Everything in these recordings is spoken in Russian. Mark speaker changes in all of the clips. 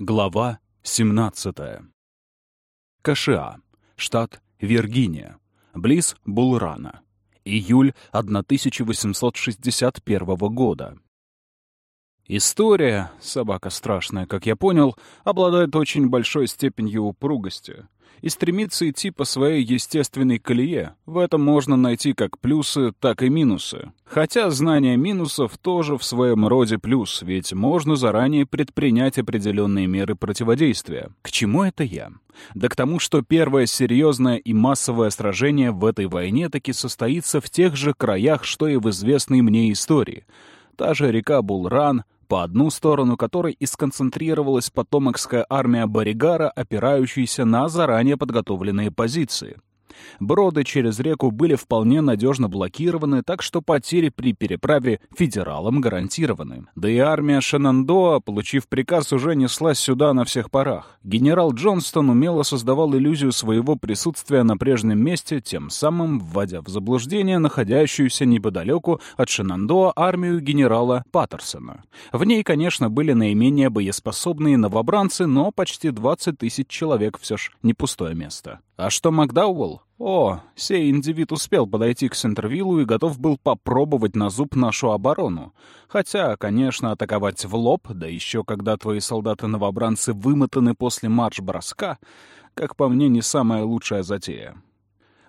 Speaker 1: Глава 17. Кашиа, штат Виргиния, близ Булрана. Июль 1861 года. История, собака страшная, как я понял, обладает очень большой степенью упругости и стремится идти по своей естественной колее. В этом можно найти как плюсы, так и минусы. Хотя знание минусов тоже в своем роде плюс, ведь можно заранее предпринять определенные меры противодействия. К чему это я? Да к тому, что первое серьезное и массовое сражение в этой войне таки состоится в тех же краях, что и в известной мне истории. Та же река Булран, по одну сторону которой и сконцентрировалась потомокская армия Боригара, опирающаяся на заранее подготовленные позиции. Броды через реку были вполне надежно блокированы, так что потери при переправе федералам гарантированы. Да и армия Шенандоа, получив приказ, уже неслась сюда на всех парах. Генерал Джонстон умело создавал иллюзию своего присутствия на прежнем месте, тем самым вводя в заблуждение находящуюся неподалеку от Шенандоа армию генерала Паттерсона. В ней, конечно, были наименее боеспособные новобранцы, но почти 20 тысяч человек все ж не пустое место. А что Макдауэлл? О, сей индивид успел подойти к Сентервиллу и готов был попробовать на зуб нашу оборону. Хотя, конечно, атаковать в лоб, да еще когда твои солдаты-новобранцы вымотаны после марш-броска, как по мне, не самая лучшая затея.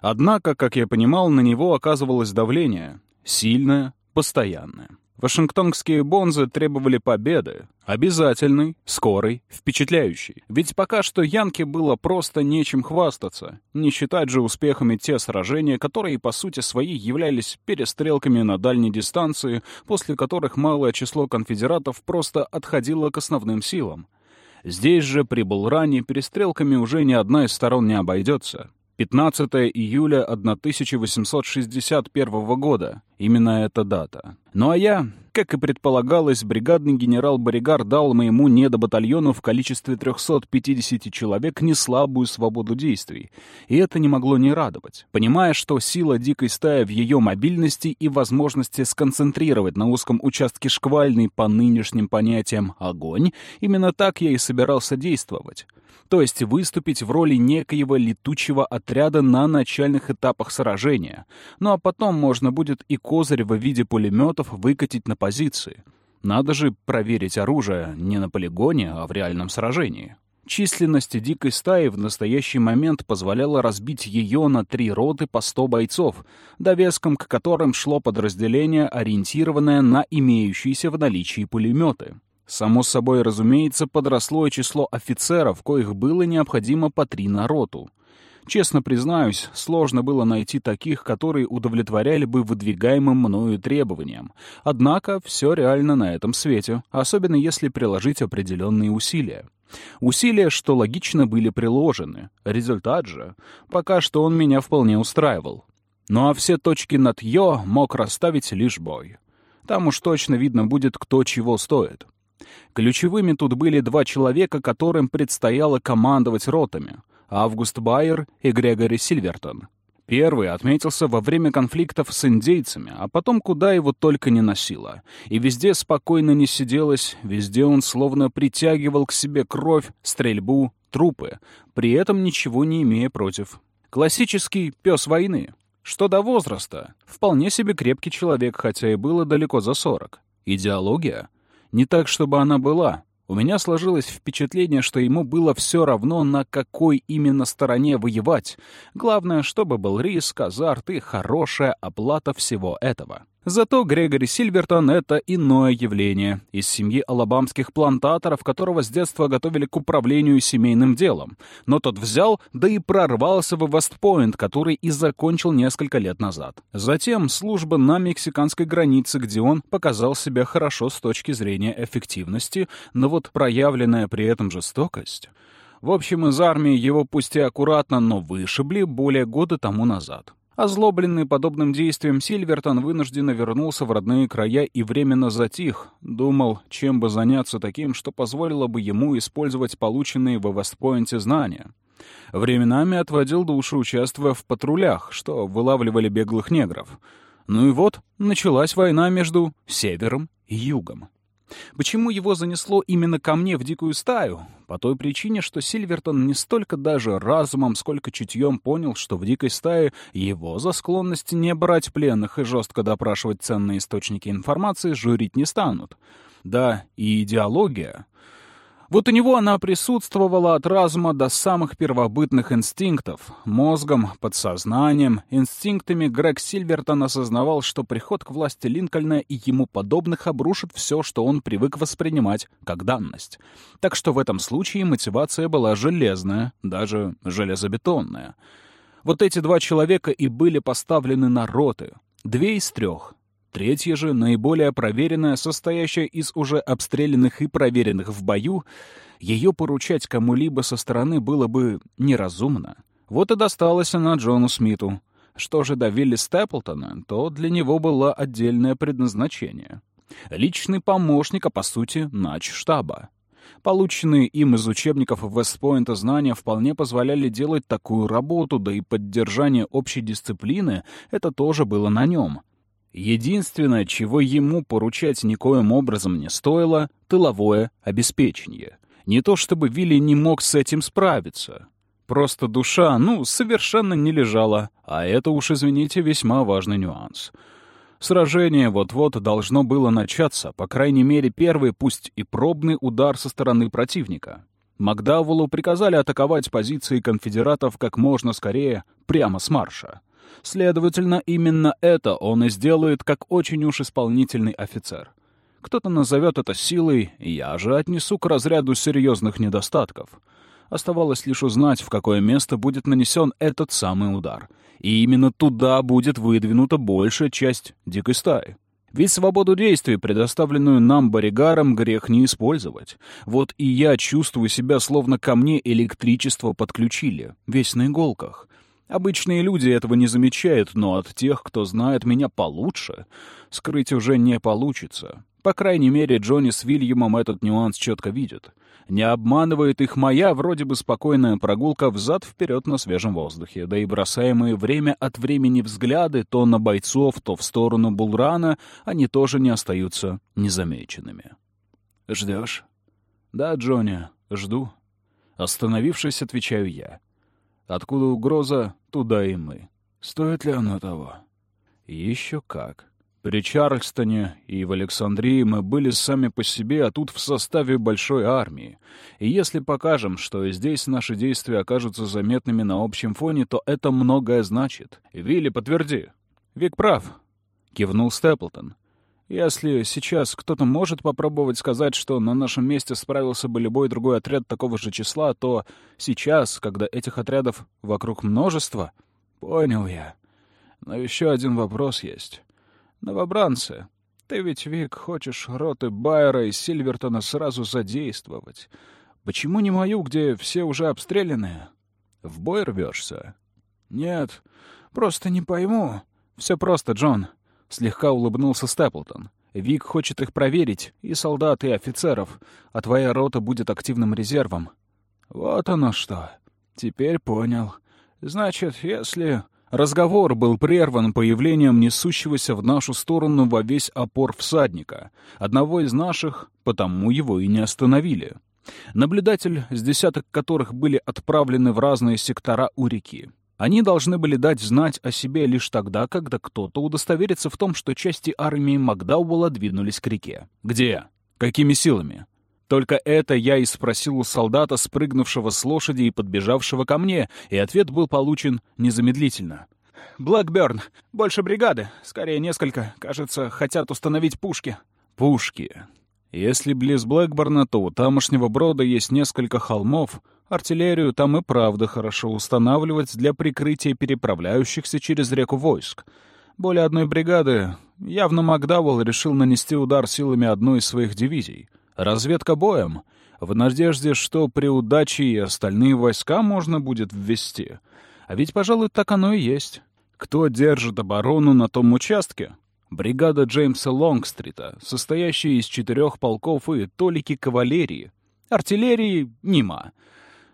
Speaker 1: Однако, как я понимал, на него оказывалось давление. Сильное, постоянное. Вашингтонские бонзы требовали победы. Обязательной, скорой, впечатляющей. Ведь пока что Янке было просто нечем хвастаться. Не считать же успехами те сражения, которые по сути своей являлись перестрелками на дальней дистанции, после которых малое число конфедератов просто отходило к основным силам. Здесь же при Булране перестрелками уже ни одна из сторон не обойдется. 15 июля 1861 года. Именно эта дата. Ну а я, как и предполагалось, бригадный генерал Боригар дал моему недобатальону в количестве 350 человек неслабую свободу действий. И это не могло не радовать. Понимая, что сила дикой стаи в ее мобильности и возможности сконцентрировать на узком участке шквальный по нынешним понятиям огонь, именно так я и собирался действовать то есть выступить в роли некоего летучего отряда на начальных этапах сражения. Ну а потом можно будет и козырь в виде пулеметов выкатить на позиции. Надо же проверить оружие не на полигоне, а в реальном сражении. Численность дикой стаи в настоящий момент позволяла разбить ее на три роты по 100 бойцов, довеском к которым шло подразделение, ориентированное на имеющиеся в наличии пулеметы. Само собой, разумеется, подросло и число офицеров, коих было необходимо по три на роту. Честно признаюсь, сложно было найти таких, которые удовлетворяли бы выдвигаемым мною требованиям. Однако все реально на этом свете, особенно если приложить определенные усилия. Усилия, что логично, были приложены. Результат же, пока что он меня вполне устраивал. Ну а все точки над «ё» мог расставить лишь бой. Там уж точно видно будет, кто чего стоит. Ключевыми тут были два человека, которым предстояло командовать ротами — Август Байер и Грегори Сильвертон. Первый отметился во время конфликтов с индейцами, а потом куда его только не носило. И везде спокойно не сиделось, везде он словно притягивал к себе кровь, стрельбу, трупы, при этом ничего не имея против. Классический пес войны. Что до возраста, вполне себе крепкий человек, хотя и было далеко за сорок. Идеология — не так, чтобы она была. У меня сложилось впечатление, что ему было все равно, на какой именно стороне воевать. Главное, чтобы был риск, азарт и хорошая оплата всего этого. Зато Грегори Сильвертон — это иное явление. Из семьи алабамских плантаторов, которого с детства готовили к управлению семейным делом. Но тот взял, да и прорвался в Вестпойнт, который и закончил несколько лет назад. Затем служба на мексиканской границе, где он показал себя хорошо с точки зрения эффективности, но вот проявленная при этом жестокость... В общем, из армии его пусть и аккуратно, но вышибли более года тому назад. Озлобленный подобным действием, Сильвертон вынужденно вернулся в родные края и временно затих. Думал, чем бы заняться таким, что позволило бы ему использовать полученные в Вестпойнте знания. Временами отводил душу, участвуя в патрулях, что вылавливали беглых негров. Ну и вот, началась война между Севером и Югом. Почему его занесло именно ко мне в дикую стаю? По той причине, что Сильвертон не столько даже разумом, сколько чутьем понял, что в дикой стае его за склонность не брать пленных и жестко допрашивать ценные источники информации журить не станут. Да, и идеология — вот у него она присутствовала от разума до самых первобытных инстинктов. Мозгом, подсознанием, инстинктами Грег Сильвертон осознавал, что приход к власти Линкольна и ему подобных обрушит все, что он привык воспринимать как данность. Так что в этом случае мотивация была железная, даже железобетонная. Вот эти два человека и были поставлены на роты. Две из трех, Третья же, наиболее проверенная, состоящая из уже обстрелянных и проверенных в бою, ее поручать кому-либо со стороны было бы неразумно. Вот и досталась она Джону Смиту. Что же до Вилли Степлтона, то для него было отдельное предназначение. Личный помощник, а по сути, нач штаба. Полученные им из учебников Вестпойнта знания вполне позволяли делать такую работу, да и поддержание общей дисциплины — это тоже было на нем. Единственное, чего ему поручать никоим образом не стоило — тыловое обеспечение. Не то чтобы Вилли не мог с этим справиться. Просто душа, ну, совершенно не лежала, а это уж, извините, весьма важный нюанс. Сражение вот-вот должно было начаться, по крайней мере, первый, пусть и пробный удар со стороны противника. Макдавелу приказали атаковать позиции конфедератов как можно скорее, прямо с марша. Следовательно, именно это он и сделает как очень уж исполнительный офицер. Кто-то назовет это силой, я же отнесу к разряду серьезных недостатков. Оставалось лишь узнать, в какое место будет нанесен этот самый удар. И именно туда будет выдвинута большая часть дикой стаи. Ведь свободу действий, предоставленную нам Боригаром, грех не использовать. Вот и я чувствую себя, словно ко мне электричество подключили, весь на иголках. Обычные люди этого не замечают, но от тех, кто знает меня получше, скрыть уже не получится. По крайней мере, Джонни с Вильямом этот нюанс четко видят. Не обманывает их моя вроде бы спокойная прогулка взад-вперед на свежем воздухе, да и бросаемые время от времени взгляды то на бойцов, то в сторону Булрана, они тоже не остаются незамеченными. «Ждешь?» «Да, Джонни, жду». Остановившись, отвечаю я. Откуда угроза, туда и мы. Стоит ли оно того? Еще как. При Чарльстоне и в Александрии мы были сами по себе, а тут в составе большой армии. И если покажем, что здесь наши действия окажутся заметными на общем фоне, то это многое значит. Вилли, подтверди. Вик прав, — кивнул Степлтон. Если сейчас кто-то может попробовать сказать, что на нашем месте справился бы любой другой отряд такого же числа, то сейчас, когда этих отрядов вокруг множества... Понял я. Но еще один вопрос есть. Новобранцы, ты ведь, Вик, хочешь роты Байера и Сильвертона сразу задействовать. Почему не мою, где все уже обстрелянные? В бой рвешься? Нет, просто не пойму. Все просто, Джон. Слегка улыбнулся Степлтон. «Вик хочет их проверить, и солдат, и офицеров, а твоя рота будет активным резервом». «Вот оно что. Теперь понял. Значит, если...» Разговор был прерван появлением несущегося в нашу сторону во весь опор всадника, одного из наших, потому его и не остановили. Наблюдатель, с десяток которых были отправлены в разные сектора у реки. Они должны были дать знать о себе лишь тогда, когда кто-то удостоверится в том, что части армии Макдауэлла двинулись к реке. Где? Какими силами? Только это я и спросил у солдата, спрыгнувшего с лошади и подбежавшего ко мне, и ответ был получен незамедлительно. «Блэкберн. Больше бригады. Скорее, несколько. Кажется, хотят установить пушки». «Пушки. Если близ Блэкборна, то у тамошнего брода есть несколько холмов, Артиллерию там и правда хорошо устанавливать для прикрытия переправляющихся через реку войск. Более одной бригады явно Макдауэлл решил нанести удар силами одной из своих дивизий. Разведка боем, в надежде, что при удаче и остальные войска можно будет ввести. А ведь, пожалуй, так оно и есть. Кто держит оборону на том участке? Бригада Джеймса Лонгстрита, состоящая из четырех полков и толики кавалерии. Артиллерии — нема.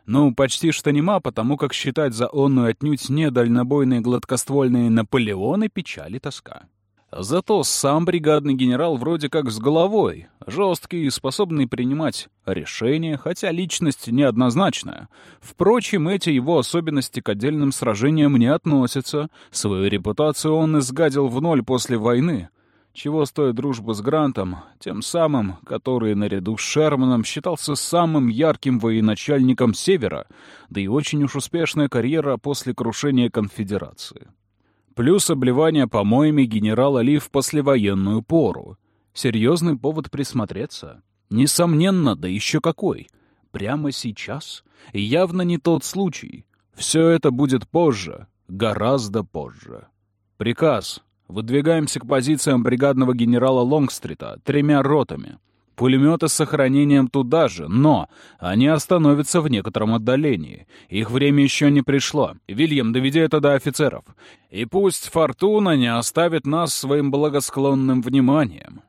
Speaker 1: Ну, почти что нема, потому как считать за онную отнюдь не дальнобойные гладкоствольные Наполеоны печали тоска. Зато сам бригадный генерал вроде как с головой, жесткий и способный принимать решения, хотя личность неоднозначная. Впрочем, эти его особенности к отдельным сражениям не относятся. Свою репутацию он изгадил в ноль после войны. Чего стоит дружба с Грантом, тем самым, который наряду с Шерманом считался самым ярким военачальником Севера, да и очень уж успешная карьера после крушения конфедерации. Плюс обливание помоями генерала Ли в послевоенную пору. Серьезный повод присмотреться. Несомненно, да еще какой. Прямо сейчас. Явно не тот случай. Все это будет позже. Гораздо позже. Приказ. Выдвигаемся к позициям бригадного генерала Лонгстрита тремя ротами. Пулеметы с сохранением туда же, но они остановятся в некотором отдалении. Их время еще не пришло. Вильям, доведи это до офицеров. И пусть Фортуна не оставит нас своим благосклонным вниманием.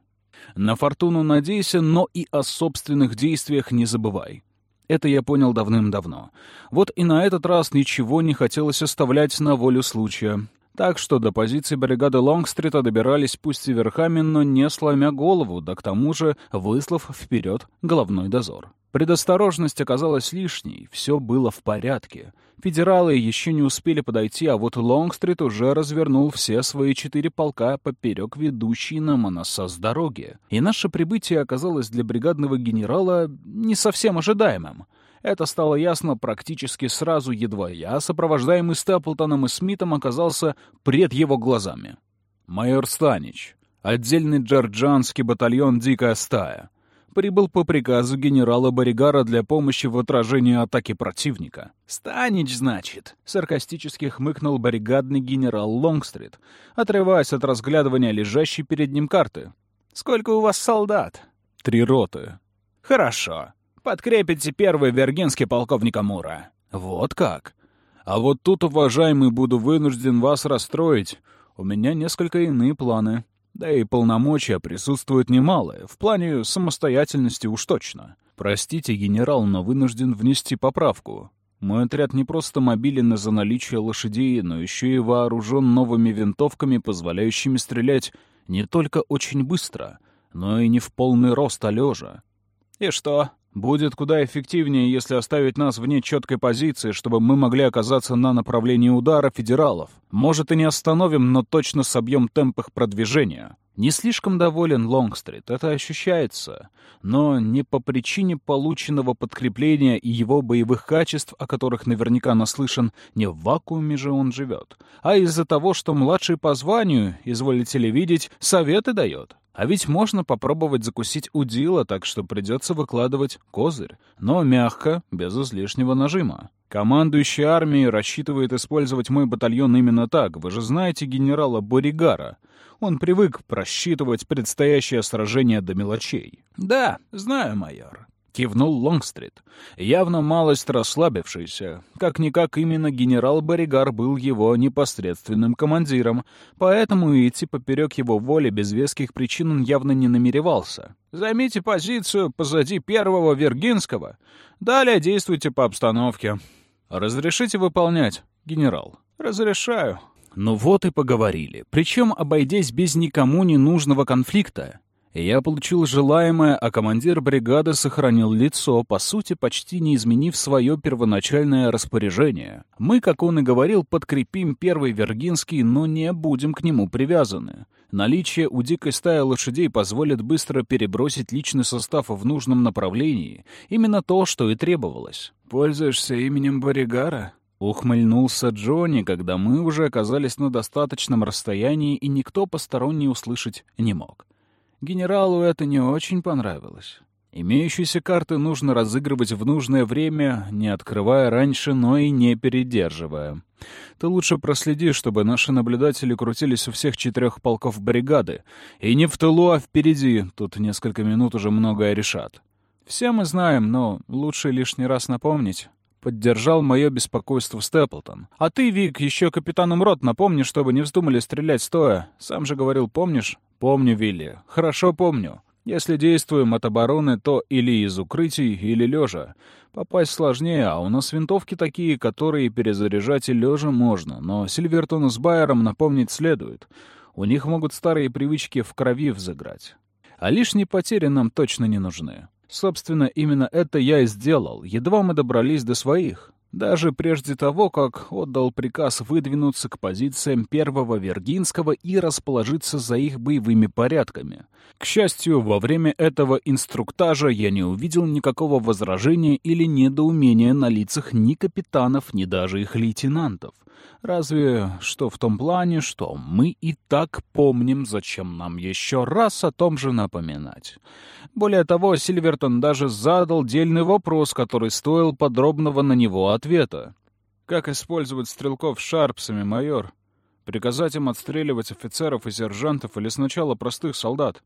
Speaker 1: На Фортуну надейся, но и о собственных действиях не забывай. Это я понял давным-давно. Вот и на этот раз ничего не хотелось оставлять на волю случая. Так что до позиции бригады Лонгстрита добирались пусть и верхами, но не сломя голову, да к тому же выслав вперед головной дозор. Предосторожность оказалась лишней, все было в порядке. Федералы еще не успели подойти, а вот Лонгстрит уже развернул все свои четыре полка поперек ведущей на Моносас дороги. И наше прибытие оказалось для бригадного генерала не совсем ожидаемым. Это стало ясно практически сразу, едва я, сопровождаемый Степлтоном и Смитом, оказался пред его глазами. Майор Станич, отдельный джорджанский батальон «Дикая стая», прибыл по приказу генерала Боригара для помощи в отражении атаки противника. «Станич, значит?» — саркастически хмыкнул бригадный генерал Лонгстрит, отрываясь от разглядывания лежащей перед ним карты. «Сколько у вас солдат?» «Три роты». «Хорошо. Подкрепите первый вергинский полковника Мура». «Вот как? А вот тут, уважаемый, буду вынужден вас расстроить. У меня несколько иные планы». Да и полномочия присутствуют немалые, в плане самостоятельности уж точно. Простите, генерал, но вынужден внести поправку. Мой отряд не просто мобилен из-за наличия лошадей, но еще и вооружен новыми винтовками, позволяющими стрелять не только очень быстро, но и не в полный рост, а лежа. И что? Будет куда эффективнее, если оставить нас вне четкой позиции, чтобы мы могли оказаться на направлении удара федералов. Может, и не остановим, но точно собьем темп их продвижения. Не слишком доволен Лонгстрит, это ощущается, но не по причине полученного подкрепления и его боевых качеств, о которых наверняка наслышан, не в вакууме же он живет, а из-за того, что младший по званию, изволите ли видеть, советы дает. А ведь можно попробовать закусить удила, так что придется выкладывать козырь, но мягко, без излишнего нажима. Командующий армией рассчитывает использовать мой батальон именно так. Вы же знаете генерала Боригара. Он привык просчитывать предстоящее сражение до мелочей. «Да, знаю, майор», — кивнул Лонгстрит, явно малость расслабившийся. Как-никак именно генерал Боригар был его непосредственным командиром, поэтому идти поперек его воли без веских причин он явно не намеревался. «Займите позицию позади первого Вергинского. Далее действуйте по обстановке. Разрешите выполнять, генерал?» «Разрешаю», ну вот и поговорили, причем обойдясь без никому не нужного конфликта. Я получил желаемое, а командир бригады сохранил лицо, по сути, почти не изменив свое первоначальное распоряжение. Мы, как он и говорил, подкрепим первый Вергинский, но не будем к нему привязаны. Наличие у дикой стаи лошадей позволит быстро перебросить личный состав в нужном направлении. Именно то, что и требовалось. «Пользуешься именем Боригара?» Ухмыльнулся Джонни, когда мы уже оказались на достаточном расстоянии, и никто посторонний услышать не мог. Генералу это не очень понравилось. Имеющиеся карты нужно разыгрывать в нужное время, не открывая раньше, но и не передерживая. Ты лучше проследи, чтобы наши наблюдатели крутились у всех четырех полков бригады. И не в тылу, а впереди. Тут несколько минут уже многое решат. Все мы знаем, но лучше лишний раз напомнить. Поддержал мое беспокойство Степлтон. «А ты, Вик, еще капитаном рот напомни, чтобы не вздумали стрелять стоя. Сам же говорил, помнишь?» «Помню, Вилли. Хорошо помню. Если действуем от обороны, то или из укрытий, или лежа. Попасть сложнее, а у нас винтовки такие, которые перезаряжать и лежа можно, но Сильвертону с Байером напомнить следует. У них могут старые привычки в крови взыграть. А лишние потери нам точно не нужны. Собственно, именно это я и сделал, едва мы добрались до своих. Даже прежде того, как отдал приказ выдвинуться к позициям первого Вергинского и расположиться за их боевыми порядками. К счастью, во время этого инструктажа я не увидел никакого возражения или недоумения на лицах ни капитанов, ни даже их лейтенантов. Разве что в том плане, что мы и так помним, зачем нам еще раз о том же напоминать. Более того, Сильвертон даже задал дельный вопрос, который стоил подробного на него ответа. «Как использовать стрелков шарпсами, майор? Приказать им отстреливать офицеров и сержантов или сначала простых солдат?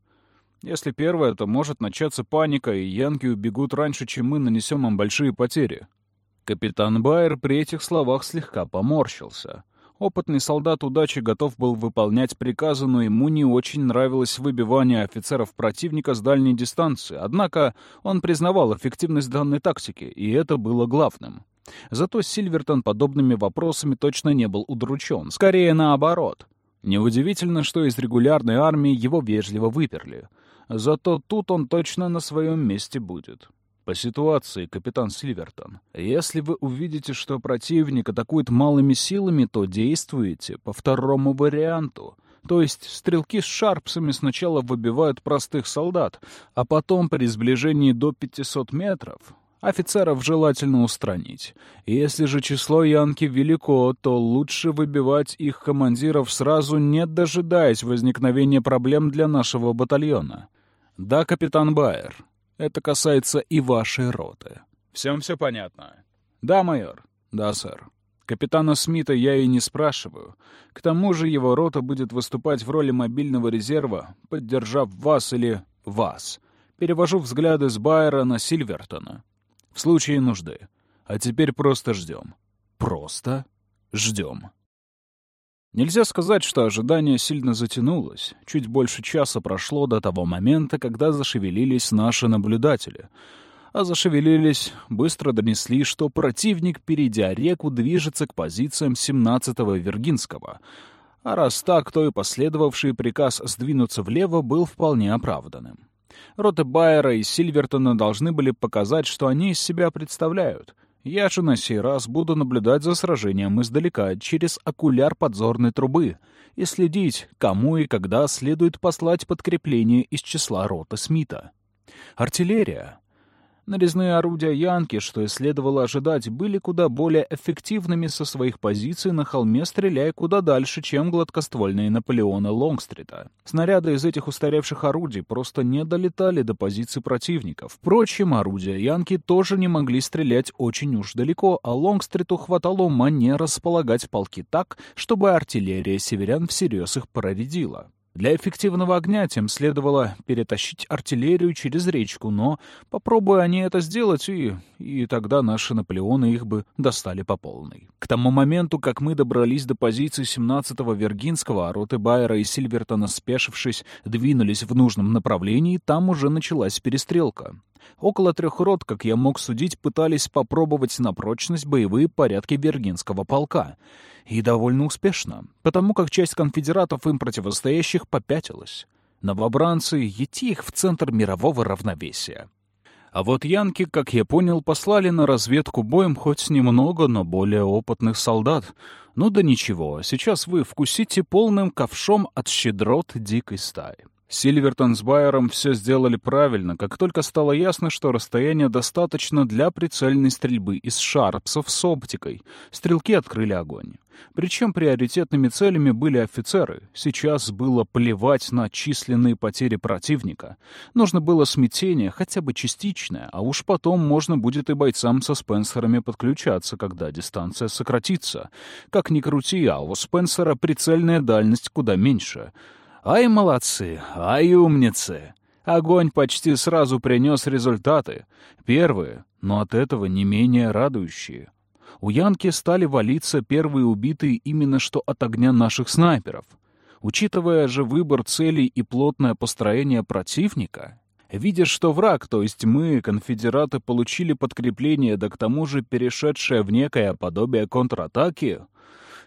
Speaker 1: Если первое, то может начаться паника, и янки убегут раньше, чем мы нанесем им большие потери». Капитан Байер при этих словах слегка поморщился. Опытный солдат удачи готов был выполнять приказы, но ему не очень нравилось выбивание офицеров противника с дальней дистанции. Однако он признавал эффективность данной тактики, и это было главным. Зато Сильвертон подобными вопросами точно не был удручен. Скорее наоборот. Неудивительно, что из регулярной армии его вежливо выперли. Зато тут он точно на своем месте будет. По ситуации, капитан Сильвертон, если вы увидите, что противник атакует малыми силами, то действуете по второму варианту. То есть стрелки с шарпсами сначала выбивают простых солдат, а потом при сближении до 500 метров офицеров желательно устранить. Если же число янки велико, то лучше выбивать их командиров сразу, не дожидаясь возникновения проблем для нашего батальона. Да, капитан Байер, это касается и вашей роты. Всем все понятно? Да, майор. Да, сэр. Капитана Смита я и не спрашиваю. К тому же его рота будет выступать в роли мобильного резерва, поддержав вас или вас. Перевожу взгляды с Байера на Сильвертона. В случае нужды. А теперь просто ждем. Просто ждем. Нельзя сказать, что ожидание сильно затянулось. Чуть больше часа прошло до того момента, когда зашевелились наши наблюдатели. А зашевелились, быстро донесли, что противник, перейдя реку, движется к позициям 17-го Виргинского. А раз так, то и последовавший приказ сдвинуться влево был вполне оправданным. Роты Байера и Сильвертона должны были показать, что они из себя представляют — я же на сей раз буду наблюдать за сражением издалека через окуляр подзорной трубы и следить, кому и когда следует послать подкрепление из числа рота Смита. Артиллерия. Нарезные орудия Янки, что и следовало ожидать, были куда более эффективными со своих позиций на холме, стреляя куда дальше, чем гладкоствольные Наполеона Лонгстрита. Снаряды из этих устаревших орудий просто не долетали до позиций противника. Впрочем, орудия Янки тоже не могли стрелять очень уж далеко, а Лонгстриту хватало ума не располагать полки так, чтобы артиллерия северян всерьез их проредила. Для эффективного огня тем следовало перетащить артиллерию через речку, но попробуя они это сделать, и, и тогда наши Наполеоны их бы достали по полной. К тому моменту, как мы добрались до позиции 17-го Вергинского, а роты Байера и Сильвертона, спешившись, двинулись в нужном направлении, там уже началась перестрелка. Около трех рот, как я мог судить, пытались попробовать на прочность боевые порядки Вергинского полка — и довольно успешно, потому как часть конфедератов им противостоящих попятилась. Новобранцы — ети их в центр мирового равновесия. А вот янки, как я понял, послали на разведку боем хоть немного, но более опытных солдат. Ну да ничего, сейчас вы вкусите полным ковшом от щедрот дикой стаи. Сильвертон с Байером все сделали правильно, как только стало ясно, что расстояние достаточно для прицельной стрельбы из шарпсов с оптикой. Стрелки открыли огонь. Причем приоритетными целями были офицеры. Сейчас было плевать на численные потери противника. Нужно было смятение, хотя бы частичное, а уж потом можно будет и бойцам со Спенсерами подключаться, когда дистанция сократится. Как ни крути, а у Спенсера прицельная дальность куда меньше — Ай, молодцы, ай, умницы! Огонь почти сразу принес результаты. Первые, но от этого не менее радующие. У Янки стали валиться первые убитые именно что от огня наших снайперов. Учитывая же выбор целей и плотное построение противника, видя, что враг, то есть мы, конфедераты, получили подкрепление, да к тому же перешедшее в некое подобие контратаки,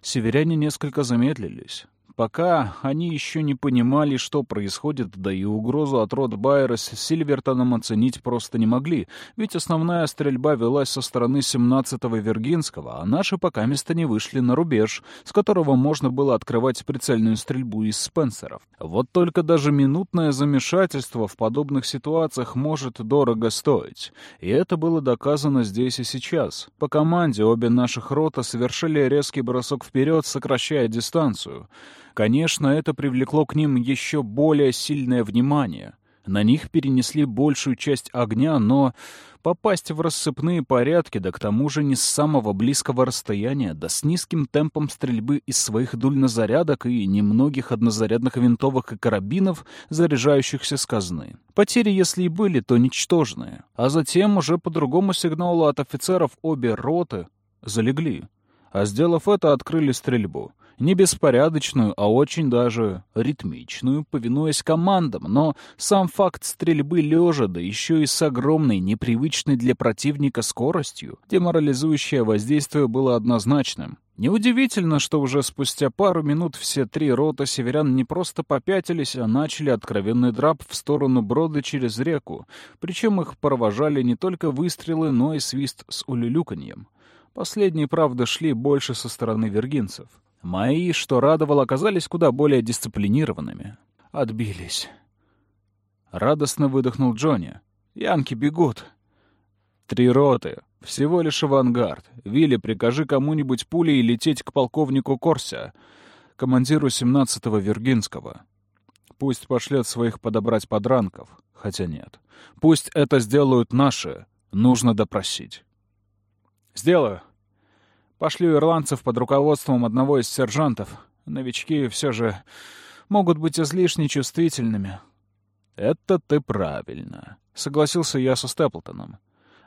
Speaker 1: северяне несколько замедлились. Пока они еще не понимали, что происходит, да и угрозу от Рот Байера с Сильвертоном оценить просто не могли, ведь основная стрельба велась со стороны 17-го Вергинского, а наши пока места не вышли на рубеж, с которого можно было открывать прицельную стрельбу из Спенсеров. Вот только даже минутное замешательство в подобных ситуациях может дорого стоить. И это было доказано здесь и сейчас. По команде обе наших рота совершили резкий бросок вперед, сокращая дистанцию. Конечно, это привлекло к ним еще более сильное внимание. На них перенесли большую часть огня, но попасть в рассыпные порядки, да к тому же не с самого близкого расстояния, да с низким темпом стрельбы из своих дульнозарядок и немногих однозарядных винтовок и карабинов, заряжающихся с казны. Потери, если и были, то ничтожные. А затем уже по другому сигналу от офицеров обе роты залегли. А сделав это, открыли стрельбу — не беспорядочную, а очень даже ритмичную, повинуясь командам, но сам факт стрельбы лежа, да еще и с огромной, непривычной для противника скоростью, деморализующее воздействие было однозначным. Неудивительно, что уже спустя пару минут все три рота северян не просто попятились, а начали откровенный драп в сторону брода через реку, причем их провожали не только выстрелы, но и свист с улюлюканьем. Последние, правда, шли больше со стороны вергинцев. Мои, что радовало, оказались куда более дисциплинированными. Отбились. Радостно выдохнул Джонни. Янки бегут. Три роты. Всего лишь авангард. Вилли, прикажи кому-нибудь пулей лететь к полковнику Корся, командиру 17-го Виргинского. Пусть пошлет своих подобрать подранков. Хотя нет. Пусть это сделают наши. Нужно допросить. «Сделаю», Пошлю ирландцев под руководством одного из сержантов. Новички все же могут быть излишне чувствительными. «Это ты правильно», — согласился я со Степлтоном.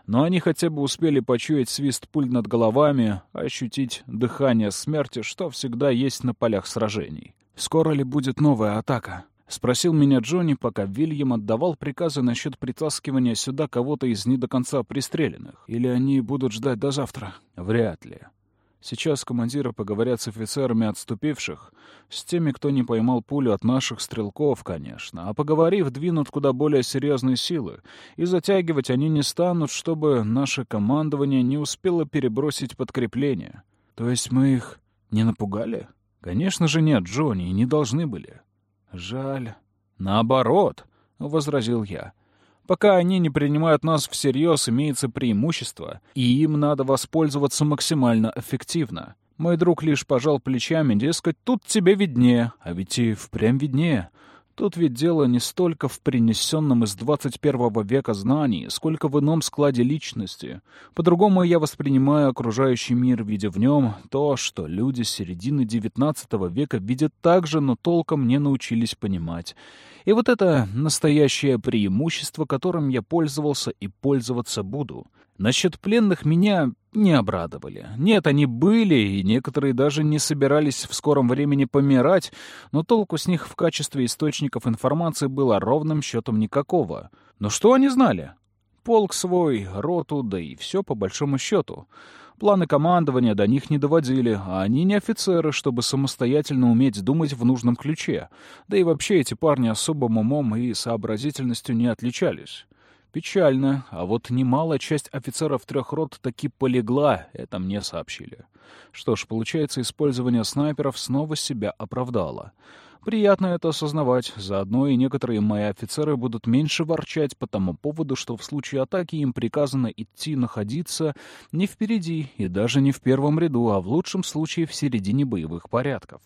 Speaker 1: Но они хотя бы успели почуять свист пуль над головами, ощутить дыхание смерти, что всегда есть на полях сражений. «Скоро ли будет новая атака?» — спросил меня Джонни, пока Вильям отдавал приказы насчет притаскивания сюда кого-то из не до конца пристреленных. Или они будут ждать до завтра? Вряд ли. Сейчас командиры поговорят с офицерами отступивших, с теми, кто не поймал пулю от наших стрелков, конечно, а поговорив, двинут куда более серьезные силы, и затягивать они не станут, чтобы наше командование не успело перебросить подкрепление. То есть мы их не напугали? Конечно же нет, Джонни, не должны были. Жаль. Наоборот, — возразил я. Пока они не принимают нас всерьез, имеется преимущество, и им надо воспользоваться максимально эффективно. Мой друг лишь пожал плечами, дескать, тут тебе виднее, а ведь и впрямь виднее. Тут ведь дело не столько в принесенном из 21 века знании, сколько в ином складе личности. По-другому я воспринимаю окружающий мир, видя в нем то, что люди середины XIX века видят так же, но толком не научились понимать. И вот это настоящее преимущество, которым я пользовался и пользоваться буду. Насчет пленных меня не обрадовали. Нет, они были, и некоторые даже не собирались в скором времени помирать, но толку с них в качестве источников информации было ровным счетом никакого. Но что они знали? Полк свой, роту, да и все по большому счету. Планы командования до них не доводили, а они не офицеры, чтобы самостоятельно уметь думать в нужном ключе. Да и вообще эти парни особым умом и сообразительностью не отличались. Печально, а вот немалая часть офицеров трех рот таки полегла, это мне сообщили. Что ж, получается, использование снайперов снова себя оправдало. Приятно это осознавать. Заодно и некоторые мои офицеры будут меньше ворчать по тому поводу, что в случае атаки им приказано идти находиться не впереди и даже не в первом ряду, а в лучшем случае в середине боевых порядков.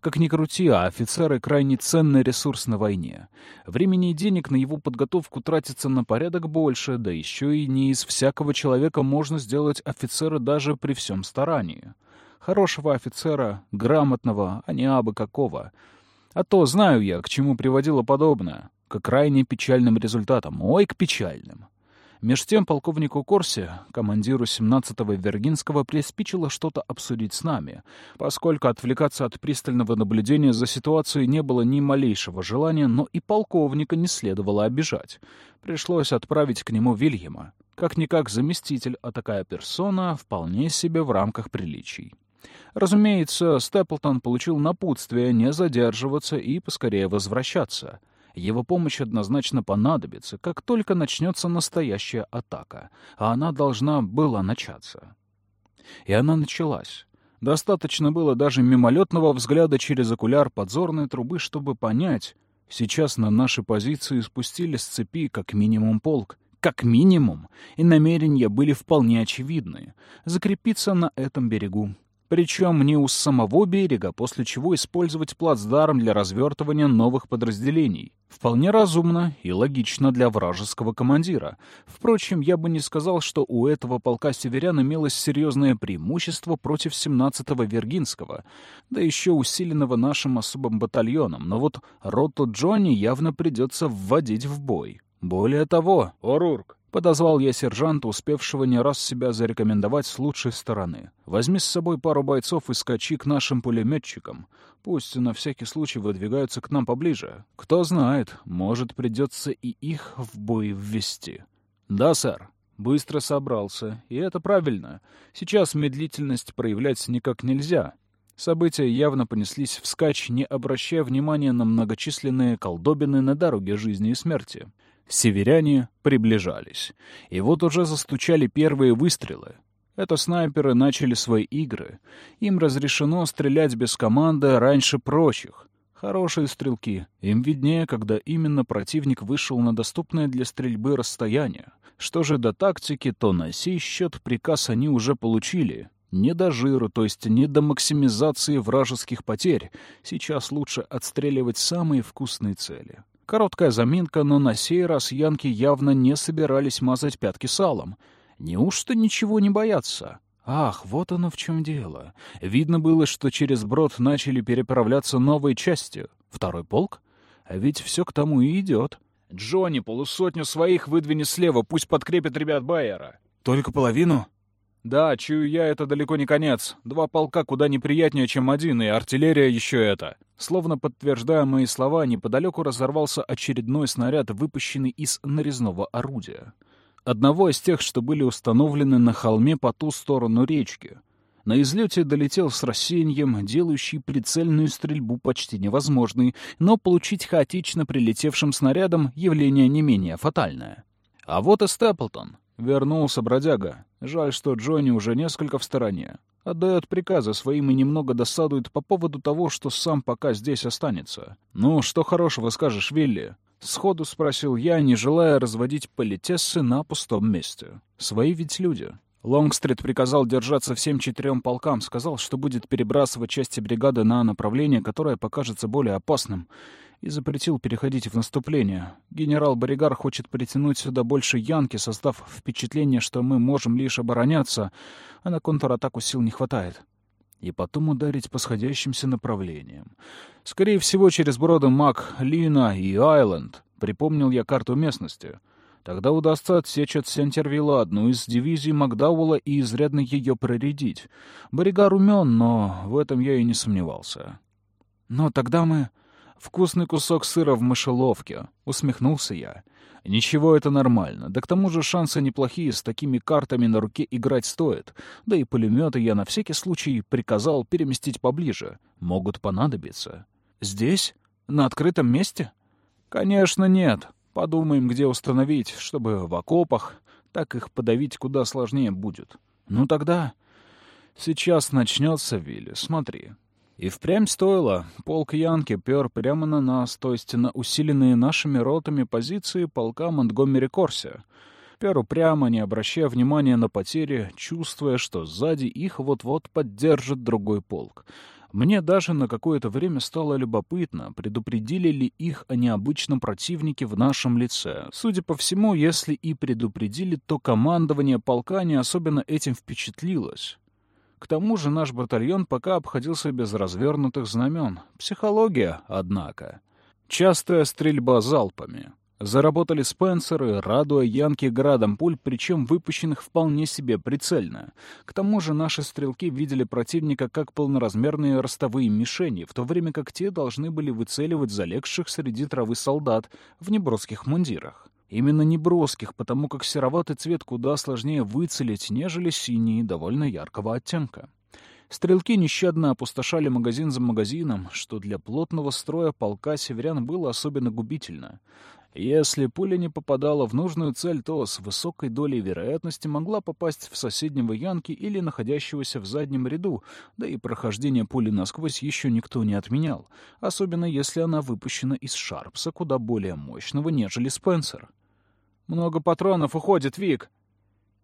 Speaker 1: Как ни крути, а офицеры — крайне ценный ресурс на войне. Времени и денег на его подготовку тратится на порядок больше, да еще и не из всякого человека можно сделать офицера даже при всем старании. Хорошего офицера, грамотного, а не абы какого — а то знаю я, к чему приводило подобное. К крайне печальным результатам. Ой, к печальным. Меж тем полковнику Корси, командиру 17-го Вергинского, приспичило что-то обсудить с нами, поскольку отвлекаться от пристального наблюдения за ситуацией не было ни малейшего желания, но и полковника не следовало обижать. Пришлось отправить к нему Вильяма. Как-никак заместитель, а такая персона вполне себе в рамках приличий. Разумеется, Степлтон получил напутствие не задерживаться и поскорее возвращаться. Его помощь однозначно понадобится, как только начнется настоящая атака, а она должна была начаться. И она началась. Достаточно было даже мимолетного взгляда через окуляр подзорной трубы, чтобы понять, сейчас на наши позиции спустили с цепи как минимум полк, как минимум, и намерения были вполне очевидны — закрепиться на этом берегу причем не у самого берега, после чего использовать плацдарм для развертывания новых подразделений. Вполне разумно и логично для вражеского командира. Впрочем, я бы не сказал, что у этого полка северян имелось серьезное преимущество против 17-го Вергинского, да еще усиленного нашим особым батальоном, но вот роту Джонни явно придется вводить в бой. Более того, Орурк, Подозвал я сержанта, успевшего не раз себя зарекомендовать с лучшей стороны. «Возьми с собой пару бойцов и скачи к нашим пулеметчикам. Пусть на всякий случай выдвигаются к нам поближе. Кто знает, может, придется и их в бой ввести». «Да, сэр». Быстро собрался, и это правильно. Сейчас медлительность проявлять никак нельзя. События явно понеслись вскачь, не обращая внимания на многочисленные колдобины на дороге жизни и смерти. Северяне приближались. И вот уже застучали первые выстрелы. Это снайперы начали свои игры. Им разрешено стрелять без команды раньше прочих. Хорошие стрелки. Им виднее, когда именно противник вышел на доступное для стрельбы расстояние. Что же до тактики, то на сей счет приказ они уже получили. Не до жира, то есть не до максимизации вражеских потерь. Сейчас лучше отстреливать самые вкусные цели. Короткая заминка, но на сей раз янки явно не собирались мазать пятки салом. Неужто ничего не боятся? Ах, вот оно в чем дело. Видно было, что через брод начали переправляться новые части. Второй полк? А ведь все к тому и идет. Джонни, полусотню своих выдвини слева, пусть подкрепит ребят Байера. Только половину? Да, чую я, это далеко не конец. Два полка куда неприятнее, чем один, и артиллерия еще это. Словно подтверждая мои слова, неподалеку разорвался очередной снаряд, выпущенный из нарезного орудия. Одного из тех, что были установлены на холме по ту сторону речки. На излете долетел с рассеянием, делающий прицельную стрельбу почти невозможной, но получить хаотично прилетевшим снарядом явление не менее фатальное. А вот и Степлтон. Вернулся бродяга. Жаль, что Джонни уже несколько в стороне. Отдает приказы своим и немного досадует по поводу того, что сам пока здесь останется. «Ну, что хорошего скажешь, Вилли?» Сходу спросил я, не желая разводить политессы на пустом месте. Свои ведь люди. Лонгстрит приказал держаться всем четырем полкам, сказал, что будет перебрасывать части бригады на направление, которое покажется более опасным, и запретил переходить в наступление. Генерал Боригар хочет притянуть сюда больше янки, создав впечатление, что мы можем лишь обороняться, а на контратаку сил не хватает. И потом ударить по сходящимся направлениям. Скорее всего, через броды Мак, Лина и Айленд. Припомнил я карту местности. Тогда удастся отсечь от Сентервилла одну из дивизий Макдауэлла и изрядно ее проредить. Боригар умен, но в этом я и не сомневался. Но тогда мы... Вкусный кусок сыра в мышеловке. Усмехнулся я. Ничего, это нормально. Да к тому же шансы неплохие, с такими картами на руке играть стоит. Да и пулеметы я на всякий случай приказал переместить поближе. Могут понадобиться. Здесь? На открытом месте? Конечно, нет. Подумаем, где установить, чтобы в окопах. Так их подавить куда сложнее будет. Ну тогда... Сейчас начнется, Вилли, смотри. И впрямь стоило. Полк Янки пер прямо на нас, то есть на усиленные нашими ротами позиции полка Монтгомери-Корси. Пер упрямо, не обращая внимания на потери, чувствуя, что сзади их вот-вот поддержит другой полк. Мне даже на какое-то время стало любопытно, предупредили ли их о необычном противнике в нашем лице. Судя по всему, если и предупредили, то командование полка не особенно этим впечатлилось. К тому же наш батальон пока обходился без развернутых знамен. Психология, однако. Частая стрельба залпами. Заработали спенсеры, радуя Янки градом пуль, причем выпущенных вполне себе прицельно. К тому же наши стрелки видели противника как полноразмерные ростовые мишени, в то время как те должны были выцеливать залегших среди травы солдат в неброских мундирах. Именно неброских, потому как сероватый цвет куда сложнее выцелить, нежели синий довольно яркого оттенка. Стрелки нещадно опустошали магазин за магазином, что для плотного строя полка северян было особенно губительно. Если пуля не попадала в нужную цель, то с высокой долей вероятности могла попасть в соседнего Янки или находящегося в заднем ряду, да и прохождение пули насквозь еще никто не отменял, особенно если она выпущена из Шарпса куда более мощного, нежели Спенсер. «Много патронов уходит, Вик!»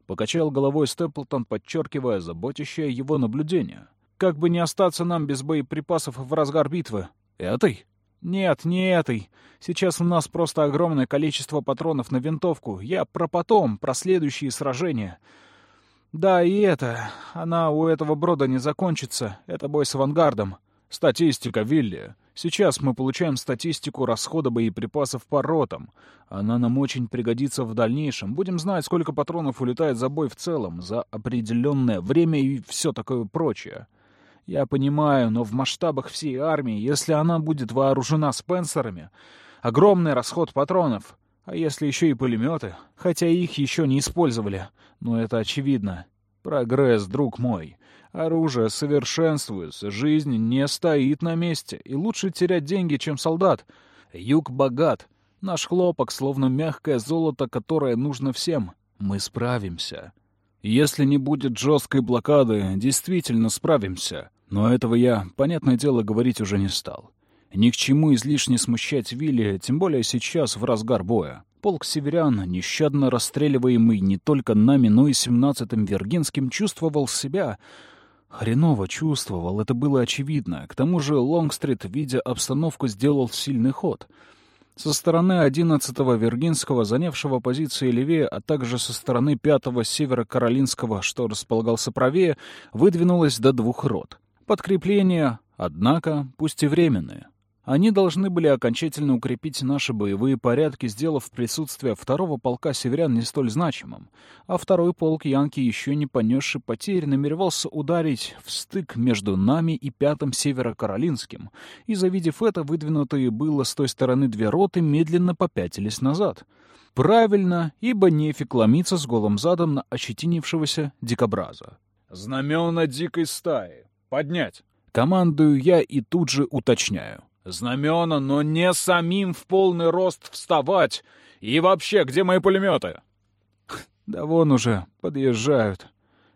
Speaker 1: Покачал головой Степлтон, подчеркивая заботящее его наблюдение. «Как бы не остаться нам без боеприпасов в разгар битвы. Этой?» «Нет, не этой. Сейчас у нас просто огромное количество патронов на винтовку. Я про потом, про следующие сражения. Да, и это. Она у этого брода не закончится. Это бой с авангардом. Статистика, Вилли. Сейчас мы получаем статистику расхода боеприпасов по ротам. Она нам очень пригодится в дальнейшем. Будем знать, сколько патронов улетает за бой в целом, за определенное время и все такое прочее. Я понимаю, но в масштабах всей армии, если она будет вооружена Спенсерами, огромный расход патронов. А если еще и пулеметы? Хотя их еще не использовали. Но это очевидно. Прогресс, друг мой. Оружие совершенствуется, жизнь не стоит на месте, и лучше терять деньги, чем солдат. Юг богат. Наш хлопок словно мягкое золото, которое нужно всем. Мы справимся. Если не будет жесткой блокады, действительно справимся. Но этого я, понятное дело, говорить уже не стал. Ни к чему излишне смущать Вилли, тем более сейчас, в разгар боя. Полк северян, нещадно расстреливаемый не только нами, но и семнадцатым Вергинским, чувствовал себя... Хреново чувствовал, это было очевидно. К тому же Лонгстрит, видя обстановку, сделал сильный ход — со стороны 11-го Виргинского, занявшего позиции левее, а также со стороны 5-го Северо-Каролинского, что располагался правее, выдвинулось до двух рот. Подкрепления, однако, пусть и временные. Они должны были окончательно укрепить наши боевые порядки, сделав присутствие второго полка северян не столь значимым, а второй полк Янки, еще не понесший потерь, намеревался ударить в стык между нами и пятым северо-каролинским, и, завидев это, выдвинутые было с той стороны две роты медленно попятились назад. Правильно, ибо нефиг ломиться с голым задом на ощетинившегося дикобраза. «Знамена дикой стаи! Поднять!» Командую я и тут же уточняю. Знамена, но не самим в полный рост вставать. И вообще, где мои пулеметы? Да вон уже, подъезжают.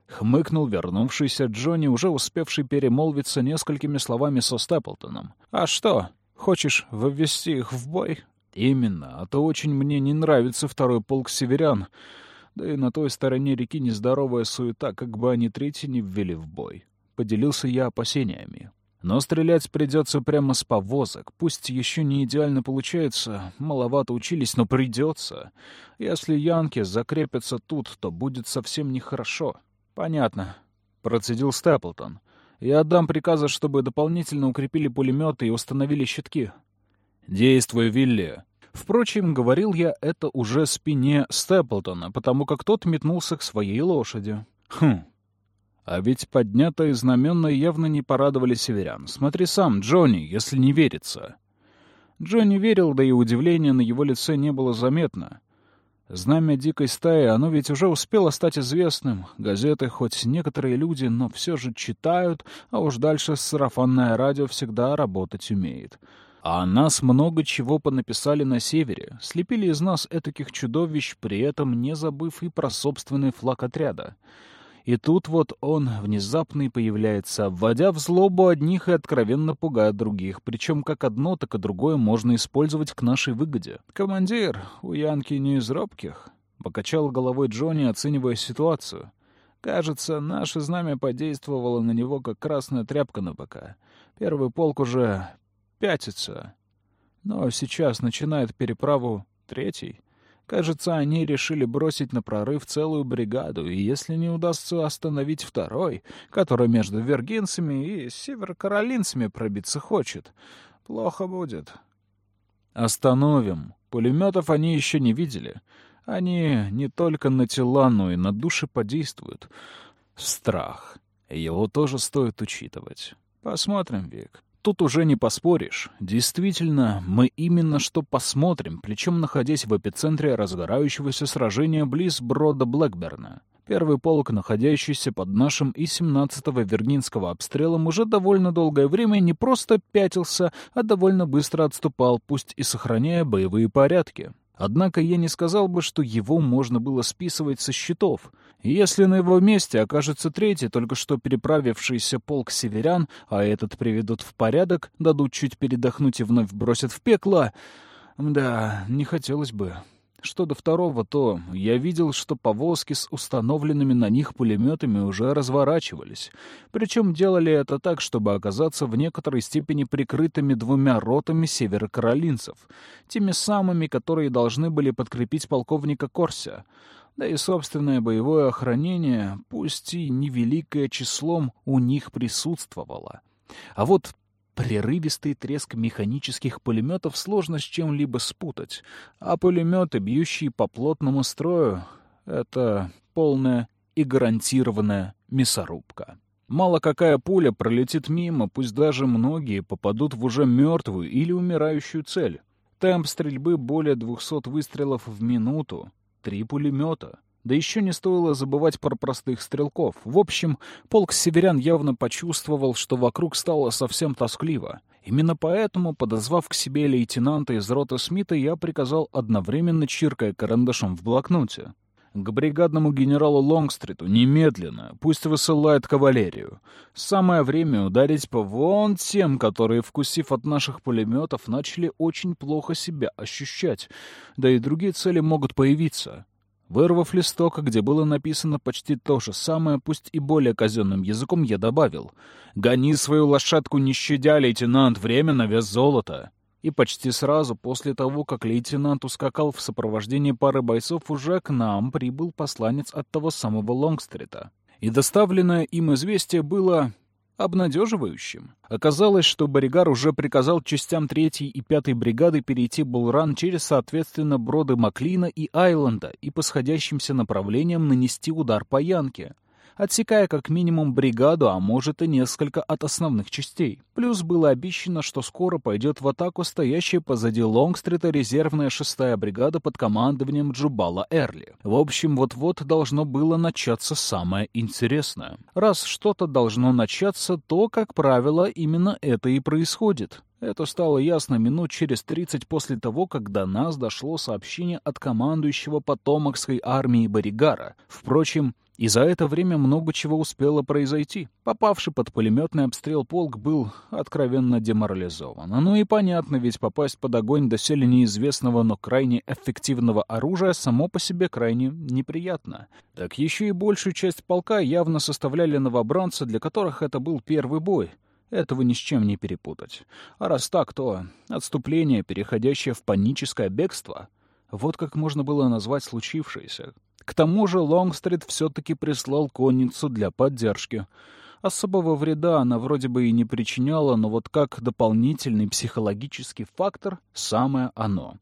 Speaker 1: Хмыкнул вернувшийся Джонни, уже успевший перемолвиться несколькими словами со Степлтоном. «А что, хочешь ввести их в бой?» «Именно, а то очень мне не нравится второй полк северян. Да и на той стороне реки нездоровая суета, как бы они третий не ввели в бой». Поделился я опасениями. Но стрелять придется прямо с повозок. Пусть еще не идеально получается, маловато учились, но придется. Если янки закрепятся тут, то будет совсем нехорошо. Понятно. Процедил Степлтон. Я отдам приказы, чтобы дополнительно укрепили пулеметы и установили щитки. Действуй, Вилли. Впрочем, говорил я это уже спине Степлтона, потому как тот метнулся к своей лошади. Хм, а ведь поднятые знамена явно не порадовали северян. Смотри сам, Джонни, если не верится. Джонни верил, да и удивления на его лице не было заметно. Знамя дикой стаи, оно ведь уже успело стать известным. Газеты, хоть некоторые люди, но все же читают, а уж дальше сарафанное радио всегда работать умеет. А нас много чего понаписали на севере, слепили из нас этаких чудовищ, при этом не забыв и про собственный флаг отряда. И тут вот он внезапно появляется, вводя в злобу одних и откровенно пугая других, причем как одно, так и другое можно использовать к нашей выгоде. «Командир, у Янки не из робких», — покачал головой Джонни, оценивая ситуацию. «Кажется, наше знамя подействовало на него, как красная тряпка на бока. Первый полк уже пятится, но сейчас начинает переправу третий». Кажется, они решили бросить на прорыв целую бригаду, и если не удастся остановить второй, который между вергинцами и северокаролинцами пробиться хочет, плохо будет. Остановим. Пулеметов они еще не видели. Они не только на тела, но и на души подействуют. Страх. Его тоже стоит учитывать. Посмотрим, Вик. Тут уже не поспоришь. Действительно, мы именно что посмотрим, причем находясь в эпицентре разгорающегося сражения близ брода Блэкберна. Первый полк, находящийся под нашим и 17-го Вергинского обстрелом, уже довольно долгое время не просто пятился, а довольно быстро отступал, пусть и сохраняя боевые порядки. Однако я не сказал бы, что его можно было списывать со счетов. Если на его месте окажется третий, только что переправившийся полк северян, а этот приведут в порядок, дадут чуть передохнуть и вновь бросят в пекло... Да, не хотелось бы. Что до второго, то я видел, что повозки с установленными на них пулеметами уже разворачивались. Причем делали это так, чтобы оказаться в некоторой степени прикрытыми двумя ротами северокаролинцев, теми самыми, которые должны были подкрепить полковника Корся. Да и собственное боевое охранение, пусть и невеликое числом, у них присутствовало. А вот Прерывистый треск механических пулеметов сложно с чем-либо спутать, а пулеметы, бьющие по плотному строю, — это полная и гарантированная мясорубка. Мало какая пуля пролетит мимо, пусть даже многие попадут в уже мертвую или умирающую цель. Темп стрельбы более 200 выстрелов в минуту, три пулемета — да еще не стоило забывать про простых стрелков. В общем, полк северян явно почувствовал, что вокруг стало совсем тоскливо. Именно поэтому, подозвав к себе лейтенанта из роты Смита, я приказал одновременно чиркая карандашом в блокноте. К бригадному генералу Лонгстриту немедленно, пусть высылает кавалерию. Самое время ударить по вон тем, которые, вкусив от наших пулеметов, начали очень плохо себя ощущать. Да и другие цели могут появиться. Вырвав листок, где было написано почти то же самое, пусть и более казенным языком, я добавил «Гони свою лошадку, не щадя, лейтенант, время на вес золота». И почти сразу после того, как лейтенант ускакал в сопровождении пары бойцов, уже к нам прибыл посланец от того самого Лонгстрита. И доставленное им известие было обнадеживающим. Оказалось, что Боригар уже приказал частям 3 и 5 бригады перейти Булран через, соответственно, броды Маклина и Айленда и по сходящимся направлениям нанести удар по Янке — отсекая как минимум бригаду, а может и несколько от основных частей. Плюс было обещано, что скоро пойдет в атаку стоящая позади Лонгстрита резервная шестая бригада под командованием Джубала Эрли. В общем, вот-вот должно было начаться самое интересное. Раз что-то должно начаться, то, как правило, именно это и происходит. Это стало ясно минут через 30 после того, как до нас дошло сообщение от командующего потомокской армии Боригара. Впрочем, и за это время много чего успело произойти. Попавший под пулеметный обстрел полк был откровенно деморализован. Ну и понятно, ведь попасть под огонь доселе неизвестного, но крайне эффективного оружия само по себе крайне неприятно. Так еще и большую часть полка явно составляли новобранцы, для которых это был первый бой. Этого ни с чем не перепутать. А раз так, то отступление, переходящее в паническое бегство, вот как можно было назвать случившееся. К тому же Лонгстрит все-таки прислал конницу для поддержки. Особого вреда она вроде бы и не причиняла, но вот как дополнительный психологический фактор — самое оно.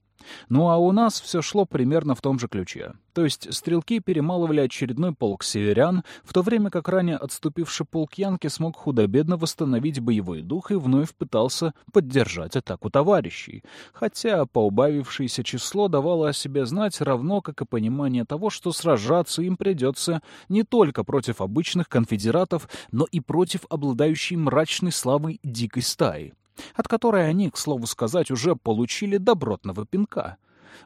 Speaker 1: Ну а у нас все шло примерно в том же ключе. То есть стрелки перемалывали очередной полк северян, в то время как ранее отступивший полк Янки смог худо-бедно восстановить боевой дух и вновь пытался поддержать атаку товарищей. Хотя поубавившееся число давало о себе знать, равно как и понимание того, что сражаться им придется не только против обычных конфедератов, но и против обладающей мрачной славой дикой стаи от которой они, к слову сказать, уже получили добротного пинка.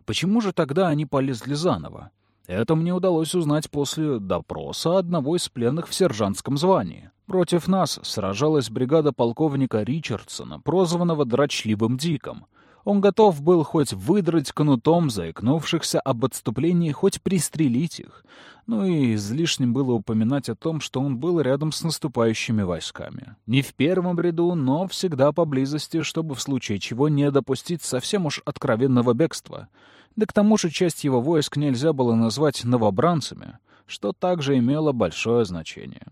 Speaker 1: Почему же тогда они полезли заново? Это мне удалось узнать после допроса одного из пленных в сержантском звании. Против нас сражалась бригада полковника Ричардсона, прозванного Дрочливым Диком — он готов был хоть выдрать кнутом заикнувшихся об отступлении, хоть пристрелить их. Ну и излишним было упоминать о том, что он был рядом с наступающими войсками. Не в первом ряду, но всегда поблизости, чтобы в случае чего не допустить совсем уж откровенного бегства. Да к тому же часть его войск нельзя было назвать новобранцами, что также имело большое значение.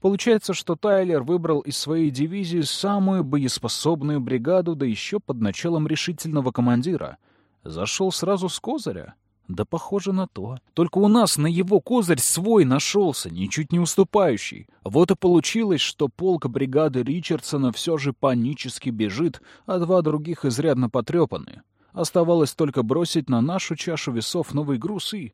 Speaker 1: Получается, что Тайлер выбрал из своей дивизии самую боеспособную бригаду, да еще под началом решительного командира. Зашел сразу с козыря? Да похоже на то. Только у нас на его козырь свой нашелся, ничуть не уступающий. Вот и получилось, что полк бригады Ричардсона все же панически бежит, а два других изрядно потрепаны. Оставалось только бросить на нашу чашу весов новый груз и...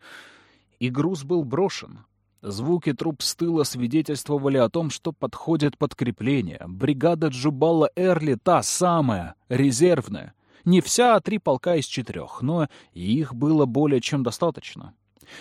Speaker 1: И груз был брошен. Звуки труп с тыла свидетельствовали о том, что подходит подкрепление. Бригада Джубала Эрли та самая, резервная. Не вся, а три полка из четырех, но их было более чем достаточно.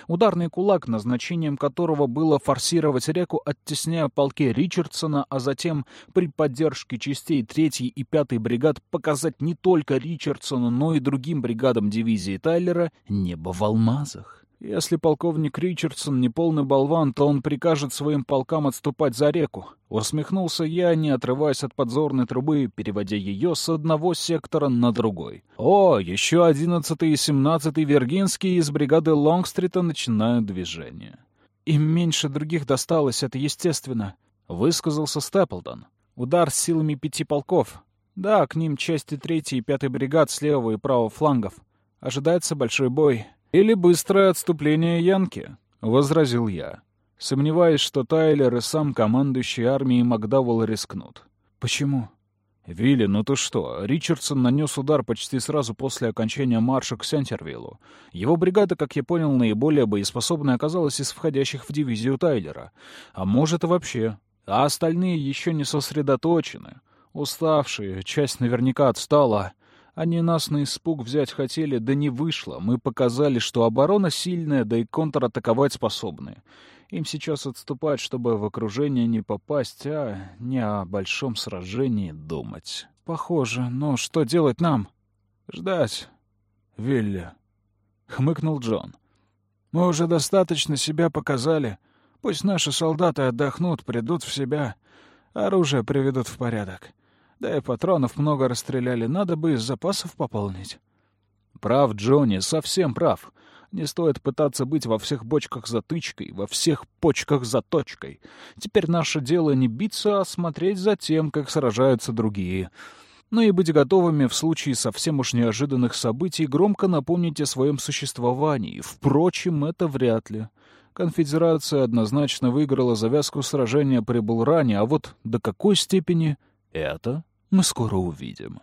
Speaker 1: Ударный кулак, назначением которого было форсировать реку, оттесняя полки Ричардсона, а затем при поддержке частей 3 и 5 бригад показать не только Ричардсону, но и другим бригадам дивизии Тайлера небо в алмазах. Если полковник Ричардсон не полный болван, то он прикажет своим полкам отступать за реку. Усмехнулся я, не отрываясь от подзорной трубы, переводя ее с одного сектора на другой. О, еще одиннадцатый и семнадцатый Вергинские из бригады Лонгстрита начинают движение. Им меньше других досталось, это естественно, — высказался Степлдон. Удар с силами пяти полков. Да, к ним части третьей и пятой бригад с левого и правого флангов. Ожидается большой бой. «Или быстрое отступление Янки», — возразил я. Сомневаюсь, что Тайлер и сам командующий армией Макдауэлл рискнут. «Почему?» «Вилли, ну ты что? Ричардсон нанес удар почти сразу после окончания марша к Сентервиллу. Его бригада, как я понял, наиболее боеспособной оказалась из входящих в дивизию Тайлера. А может и вообще. А остальные еще не сосредоточены. Уставшие, часть наверняка отстала. Они нас на испуг взять хотели, да не вышло. Мы показали, что оборона сильная, да и контратаковать способны. Им сейчас отступать, чтобы в окружение не попасть, а не о большом сражении думать. Похоже, но что делать нам? Ждать. Вилли. Хмыкнул Джон. Мы уже достаточно себя показали. Пусть наши солдаты отдохнут, придут в себя. Оружие приведут в порядок. Да и патронов много расстреляли, надо бы из запасов пополнить. Прав, Джонни, совсем прав. Не стоит пытаться быть во всех бочках затычкой, во всех почках заточкой. Теперь наше дело не биться, а смотреть за тем, как сражаются другие. Ну и быть готовыми в случае совсем уж неожиданных событий громко напомнить о своем существовании. Впрочем, это вряд ли. Конфедерация однозначно выиграла завязку сражения при Булране, а вот до какой степени это мы скоро увидим.